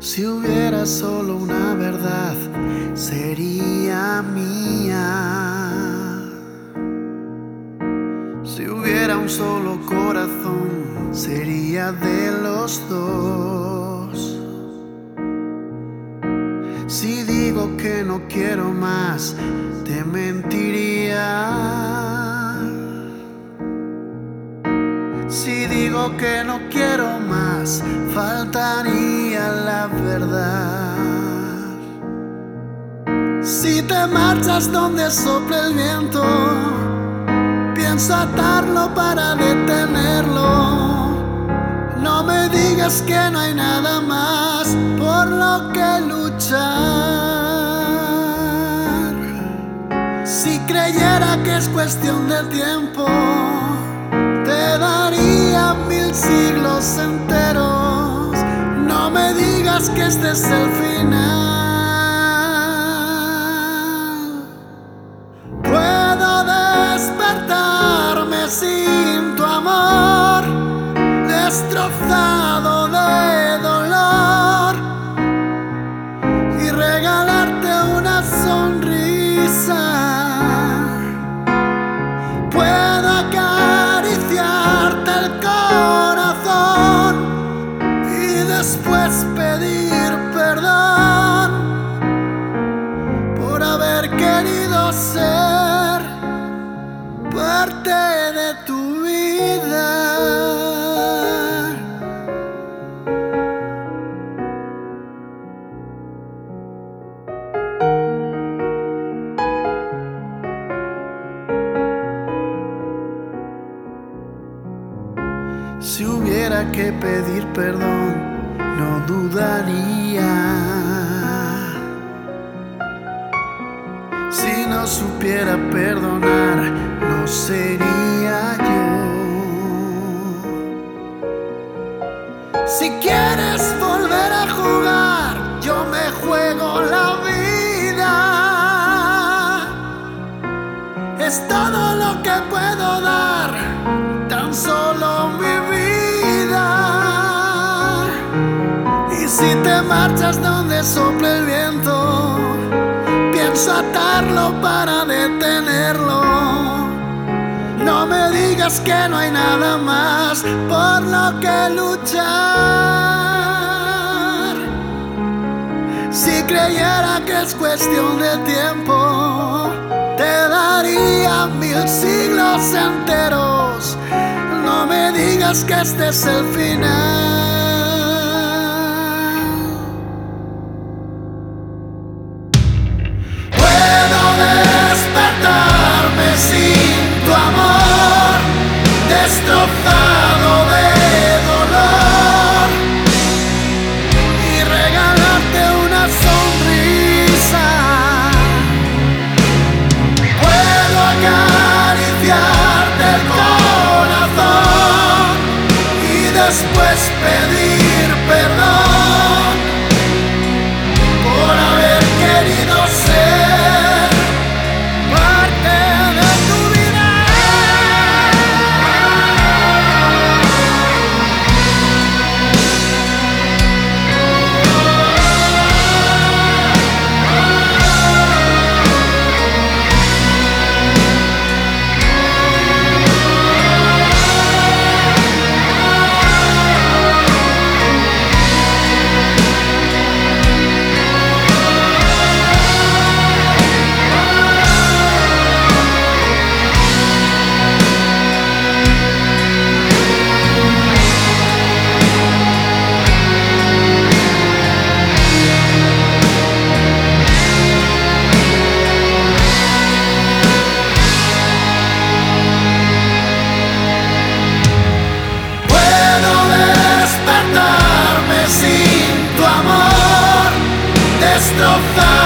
Si hubiera solo una verdad, sería mía. Si hubiera un solo corazón, sería de los dos. Si digo que no quiero más, te mentiría. Si digo que no quiero más, faltaría la verdad. Si te marchas donde sopla el viento, pienso atarlo para detenerlo. No me digas que no hay nada más por lo que luchar. Si creyera que es cuestión de tiempo, te daría mil siglos enteros. No me digas que este es el final. Ser parte de tu vida. Si hubiera que pedir perdón, no dudaría. No supiera perdonar, no sería yo. Si quieres volver a jugar, yo me juego la vida. Es todo lo que puedo dar, pienso atarlo para detenerlo. No me digas que no hay nada más por lo que luchar. Si creyera que es cuestión de tiempo, te daría mil siglos enteros. No me digas que este es el final. of the